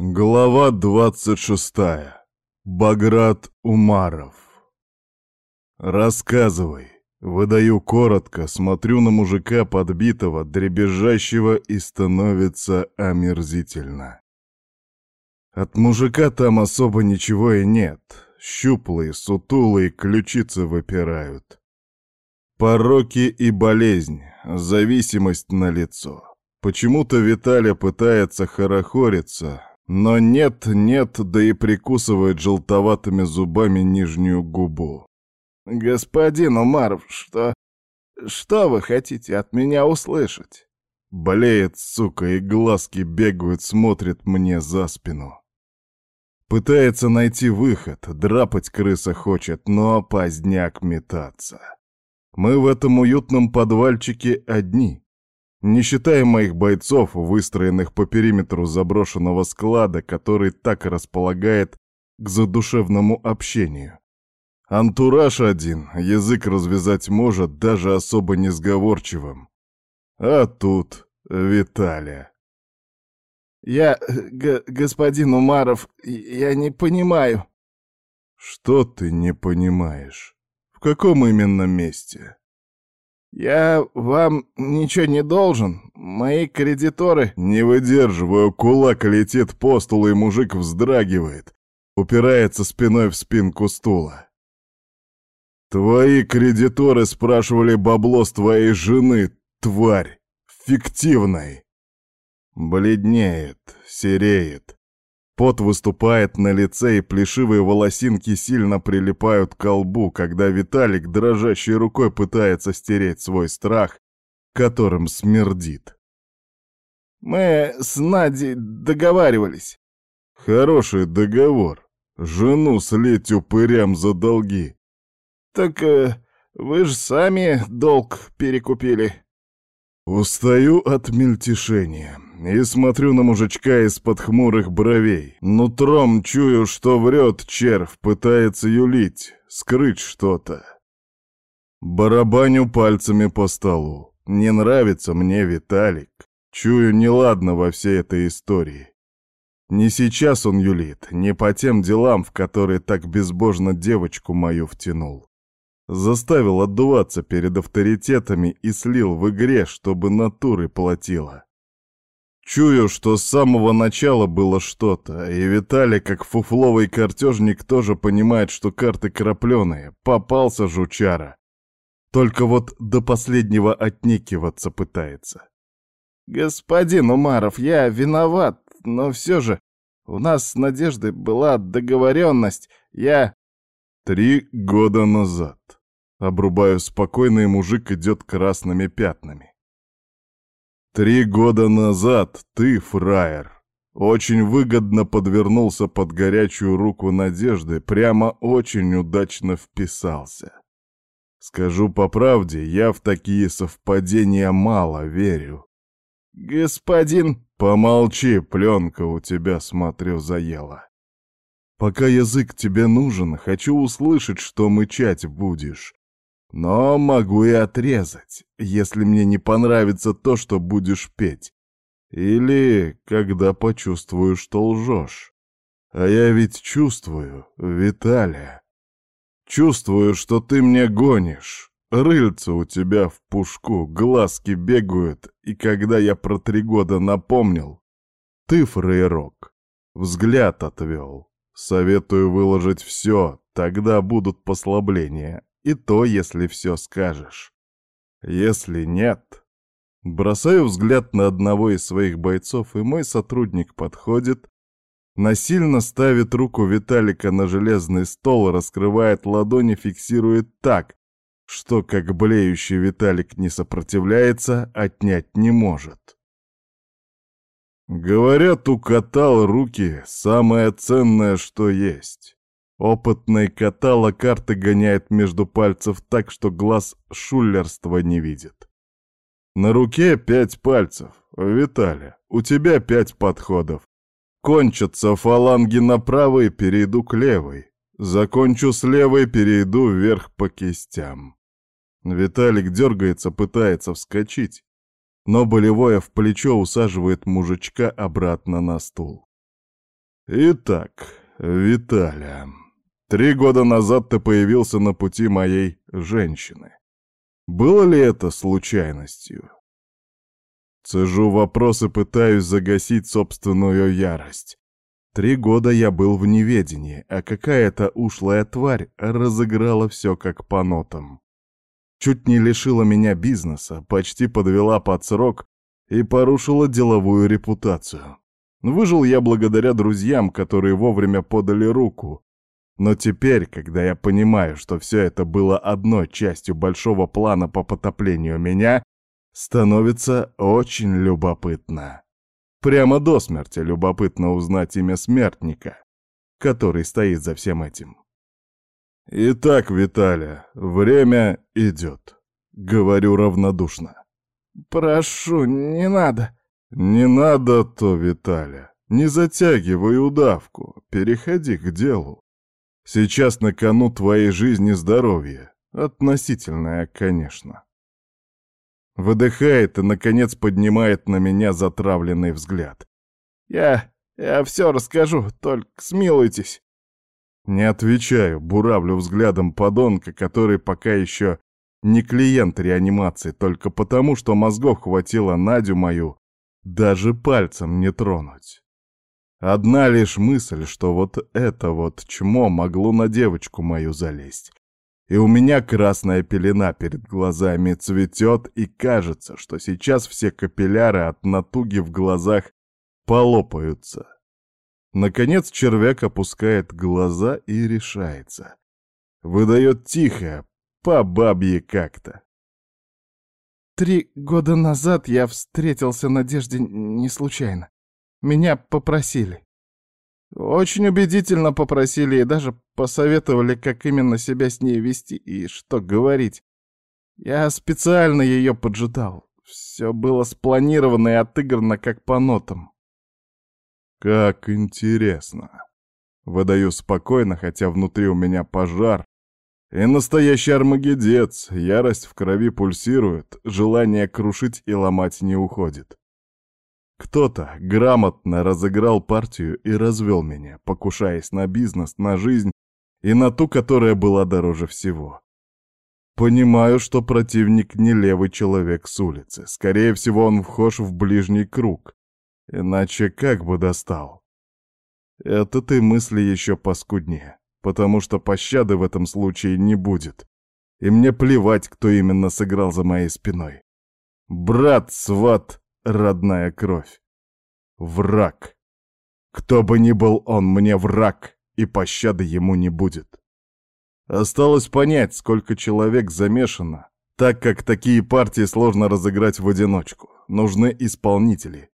Глава 26. Баграт Умаров. Рассказывай. Выдаю коротко, смотрю на мужика подбитого, дребезжащего и становится омерзительно. От мужика там особо ничего и нет. Щуплые, сутулые, ключицы выпирают. Пороки и болезнь, зависимость на лицо. Почему-то Виталя пытается хорохориться, но нет-нет, да и прикусывает желтоватыми зубами нижнюю губу. «Господин Умаров, что... что вы хотите от меня услышать?» Болеет, сука, и глазки бегают, смотрит мне за спину. Пытается найти выход, драпать крыса хочет, но поздняк метаться. Мы в этом уютном подвальчике одни. Не считая моих бойцов, выстроенных по периметру заброшенного склада, который так располагает к задушевному общению. Антураж один, язык развязать может, даже особо несговорчивым. А тут Виталия. «Я, господин Умаров, я не понимаю». «Что ты не понимаешь? В каком именно месте?» «Я вам ничего не должен. Мои кредиторы...» Не выдерживаю, кулак летит по столу, и мужик вздрагивает. Упирается спиной в спинку стула. «Твои кредиторы спрашивали бабло с твоей жены, тварь, фиктивной!» Бледнеет, сереет. Пот выступает на лице, и плешивые волосинки сильно прилипают к колбу, когда Виталик дрожащей рукой пытается стереть свой страх, которым смердит. «Мы с Надей договаривались». «Хороший договор. Жену слить упырям за долги». «Так э, вы же сами долг перекупили». Устаю от мельтешения и смотрю на мужичка из-под хмурых бровей. Нутром чую, что врет червь, пытается юлить, скрыть что-то. Барабаню пальцами по столу. Не нравится мне Виталик. Чую неладно во всей этой истории. Не сейчас он юлит, не по тем делам, в которые так безбожно девочку мою втянул. Заставил отдуваться перед авторитетами и слил в игре, чтобы натуры платила. Чую, что с самого начала было что-то, и Виталий, как фуфловый картежник, тоже понимает, что карты крапленые, попался жучара. Только вот до последнего отнекиваться пытается. «Господин Умаров, я виноват, но все же у нас с Надеждой была договоренность, я...» «Три года назад», Обрубаю спокойно, и мужик идет красными пятнами. Три года назад ты, фраер, очень выгодно подвернулся под горячую руку Надежды, прямо очень удачно вписался. Скажу по правде, я в такие совпадения мало верю. Господин... Помолчи, пленка у тебя, смотрю, заела. Пока язык тебе нужен, хочу услышать, что мычать будешь. Но могу и отрезать, если мне не понравится то, что будешь петь. Или когда почувствую, что лжешь. А я ведь чувствую, Виталия. Чувствую, что ты мне гонишь. Рыльца у тебя в пушку, глазки бегают, и когда я про три года напомнил, ты, фрейрок, взгляд отвел. Советую выложить все, тогда будут послабления, и то, если все скажешь. Если нет... Бросаю взгляд на одного из своих бойцов, и мой сотрудник подходит, насильно ставит руку Виталика на железный стол, раскрывает ладони, фиксирует так, что, как блеющий Виталик не сопротивляется, отнять не может. Говорят, укатал руки самое ценное, что есть. Опытный катала карты гоняет между пальцев так, что глаз шулерства не видит. На руке пять пальцев. Виталий, у тебя пять подходов. Кончатся фаланги на правой, перейду к левой. Закончу с левой, перейду вверх по кистям. Виталик дергается, пытается вскочить, но болевое в плечо усаживает мужичка обратно на стул. Итак, Виталя, три года назад ты появился на пути моей женщины. Было ли это случайностью? Цежу вопрос и пытаюсь загасить собственную ярость. Три года я был в неведении, а какая-то ушлая тварь разыграла все как по нотам. Чуть не лишила меня бизнеса, почти подвела под срок и порушила деловую репутацию. Выжил я благодаря друзьям, которые вовремя подали руку. Но теперь, когда я понимаю, что все это было одной частью большого плана по потоплению меня, становится очень любопытно. Прямо до смерти любопытно узнать имя смертника, который стоит за всем этим. Итак, Виталя, время идет. Говорю равнодушно. Прошу, не надо. Не надо то, Виталя. Не затягивай удавку, переходи к делу. Сейчас на кону твоей жизни здоровье. Относительное, конечно. Выдыхает и, наконец, поднимает на меня затравленный взгляд. Я... я все расскажу, только смилуйтесь. Не отвечаю, буравлю взглядом подонка, который пока еще не клиент реанимации, только потому, что мозгов хватило Надю мою даже пальцем не тронуть. Одна лишь мысль, что вот это вот чмо могло на девочку мою залезть. И у меня красная пелена перед глазами цветет, и кажется, что сейчас все капилляры от натуги в глазах полопаются. Наконец червяк опускает глаза и решается. Выдает тихо, по бабье как-то. Три года назад я встретился Надежде не случайно. Меня попросили. Очень убедительно попросили и даже посоветовали, как именно себя с ней вести и что говорить. Я специально ее поджидал. Все было спланировано и отыграно как по нотам. Как интересно. Выдаю спокойно, хотя внутри у меня пожар, и настоящий армагедец, ярость в крови пульсирует, желание крушить и ломать не уходит. Кто-то грамотно разыграл партию и развел меня, покушаясь на бизнес, на жизнь и на ту, которая была дороже всего. Понимаю, что противник не левый человек с улицы. Скорее всего, он вхож в ближний круг. Иначе как бы достал? Это ты мысли еще паскуднее потому что пощады в этом случае не будет. И мне плевать, кто именно сыграл за моей спиной. Брат, сват, родная кровь. Враг. Кто бы ни был он, мне враг, и пощады ему не будет. Осталось понять, сколько человек замешано, так как такие партии сложно разыграть в одиночку. Нужны исполнители.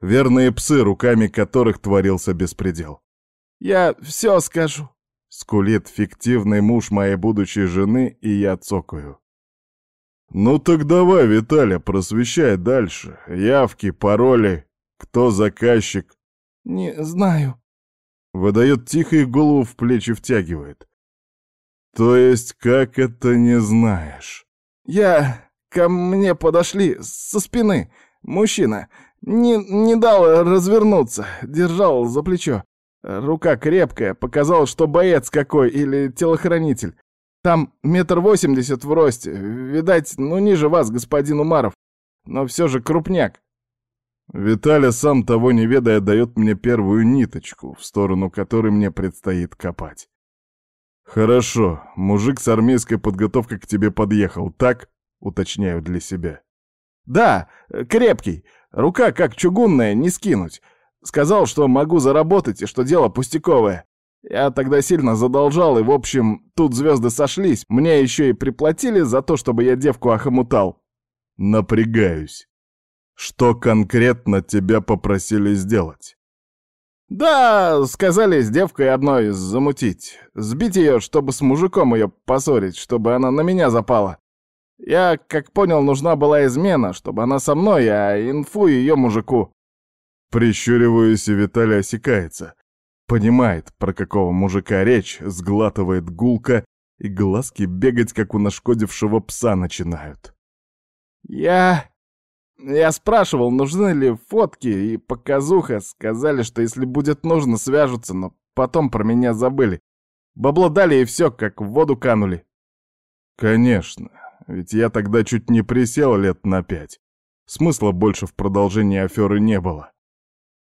Верные псы, руками которых творился беспредел. «Я все скажу», Скулит фиктивный муж моей будущей жены, и я цокаю. «Ну так давай, Виталя, просвещай дальше. Явки, пароли, кто заказчик?» «Не знаю». Выдает тихо и голову в плечи втягивает. «То есть как это не знаешь?» «Я... ко мне подошли со спины. Мужчина. Не, не дал развернуться. Держал за плечо. Рука крепкая, показал, что боец какой или телохранитель. Там метр восемьдесят в росте, видать, ну ниже вас, господин Умаров, но все же крупняк. Виталя, сам того не ведая, дает мне первую ниточку, в сторону которой мне предстоит копать. «Хорошо, мужик с армейской подготовкой к тебе подъехал, так?» — уточняю для себя. «Да, крепкий. Рука как чугунная, не скинуть. Сказал, что могу заработать и что дело пустяковое. Я тогда сильно задолжал, и, в общем, тут звезды сошлись. Мне еще и приплатили за то, чтобы я девку охомутал. Напрягаюсь. Что конкретно тебя попросили сделать? Да, сказали с девкой одной замутить. Сбить ее, чтобы с мужиком ее поссорить, чтобы она на меня запала. Я, как понял, нужна была измена, чтобы она со мной, а инфу ее мужику. Прищуриваюсь, и Виталий осекается. Понимает, про какого мужика речь, сглатывает гулко, и глазки бегать, как у нашкодившего пса, начинают. «Я... Я спрашивал, нужны ли фотки и показуха. Сказали, что если будет нужно, свяжутся, но потом про меня забыли. Бабло дали и все, как в воду канули. Конечно, ведь я тогда чуть не присел лет на пять. Смысла больше в продолжении аферы не было.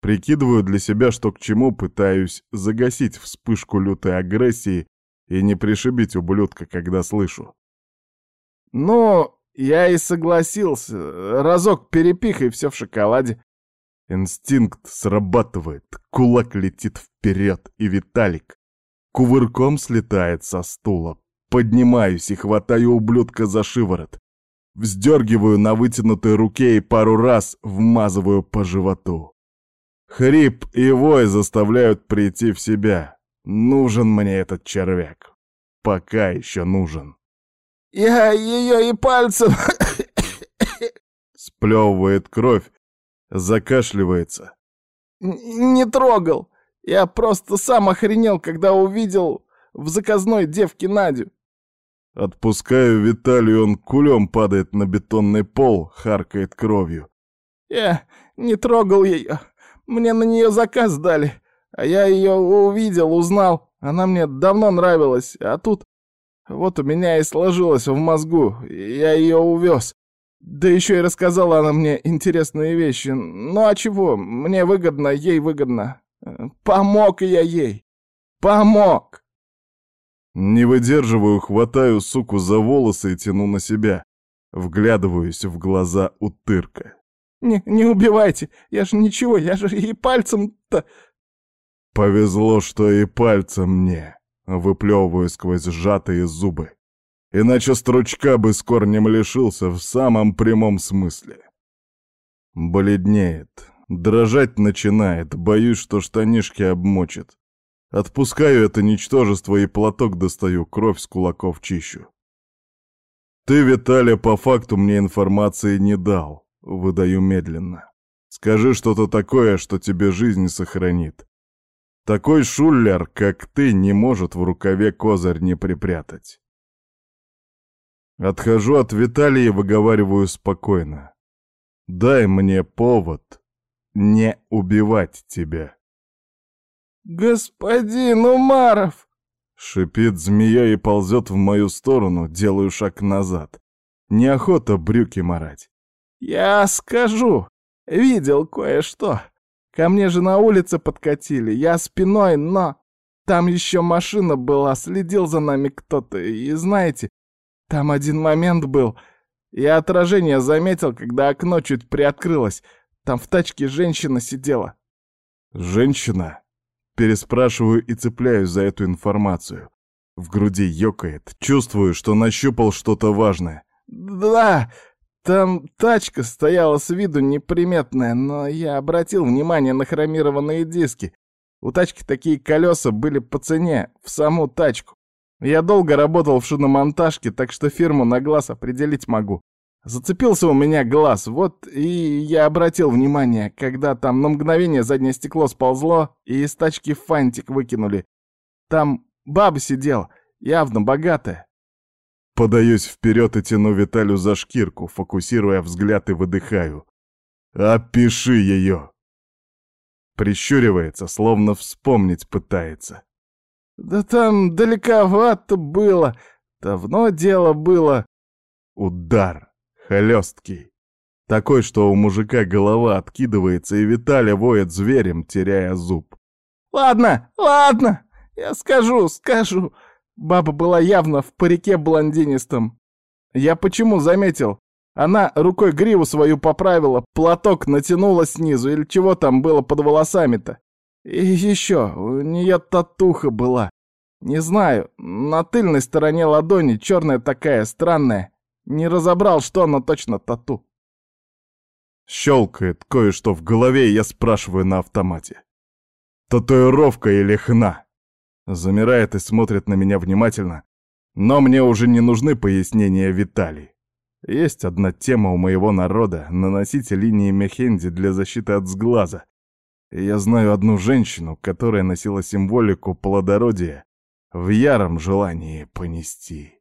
Прикидываю для себя, что к чему, пытаюсь загасить вспышку лютой агрессии и не пришибить ублюдка, когда слышу. Ну, я и согласился. Разок перепих, и все в шоколаде. Инстинкт срабатывает, кулак летит вперед, и Виталик кувырком слетает со стула. Поднимаюсь и хватаю ублюдка за шиворот. Вздергиваю на вытянутой руке и пару раз вмазываю по животу. Хрип и вой заставляют прийти в себя. Нужен мне этот червяк. Пока еще нужен. Я ее и пальцем... Сплевывает кровь, закашливается. Не трогал. Я просто сам охренел, когда увидел в заказной девке Надю. Отпускаю Виталию, он кулем падает на бетонный пол, харкает кровью. Я не трогал ее. Мне на нее заказ дали. А я ее увидел, узнал. Она мне давно нравилась. А тут вот у меня и сложилось в мозгу. Я ее увез. Да еще и рассказала она мне интересные вещи. Ну а чего? Мне выгодно, ей выгодно. Помог я ей. Помог. Не выдерживаю, хватаю суку за волосы и тяну на себя. Вглядываюсь в глаза утырка. «Не, не убивайте! Я же ничего, я же и пальцем-то...» «Повезло, что и пальцем мне!» Выплевываю сквозь сжатые зубы. Иначе стручка бы с корнем лишился в самом прямом смысле. Бледнеет, дрожать начинает, боюсь, что штанишки обмочит. Отпускаю это ничтожество и платок достаю, кровь с кулаков чищу. Ты, Виталий, по факту мне информации не дал, выдаю медленно. Скажи что-то такое, что тебе жизнь сохранит. Такой шулер, как ты, не может в рукаве козырь не припрятать. Отхожу от Виталия и выговариваю спокойно. Дай мне повод не убивать тебя. «Господин Умаров!» Шипит змея и ползет в мою сторону, делаю шаг назад. Неохота брюки марать. «Я скажу. Видел кое-что. Ко мне же на улице подкатили, я спиной, но... Там еще машина была, следил за нами кто-то, и знаете, там один момент был. Я отражение заметил, когда окно чуть приоткрылось. Там в тачке женщина сидела. «Женщина?» Переспрашиваю и цепляюсь за эту информацию. В груди ёкает, чувствую, что нащупал что-то важное. «Да, там тачка стояла с виду неприметная, но я обратил внимание на хромированные диски. У тачки такие колеса были по цене, в саму тачку. Я долго работал в шиномонтажке, так что фирму на глаз определить могу. Зацепился у меня глаз, вот и я обратил внимание, когда там на мгновение заднее стекло сползло и из тачки фантик выкинули. Там баба сидела, явно богатая. Подаюсь вперед и тяну Виталю за шкирку, фокусируя взгляд и выдыхаю. «Опиши ее!» Прищуривается, словно вспомнить пытается. «Да там далековато было. Давно дело было». Удар. Хлесткий. Такой, что у мужика голова откидывается, и Виталя воет зверем, теряя зуб. «Ладно, ладно, я скажу, скажу. Баба была явно в парике блондинистом. Я почему заметил? Она рукой гриву свою поправила, платок натянула снизу, или чего там было под волосами-то. И еще, у нее татуха была. Не знаю, на тыльной стороне ладони черная такая, странная. Не разобрал, что, но точно тату. Щелкает кое-что в голове, и я спрашиваю на автомате. Татуировка или хна? Замирает и смотрит на меня внимательно. Но мне уже не нужны пояснения Виталий. Есть одна тема у моего народа — наносить линии Мехенди для защиты от сглаза. И я знаю одну женщину, которая носила символику плодородия в яром желании понести.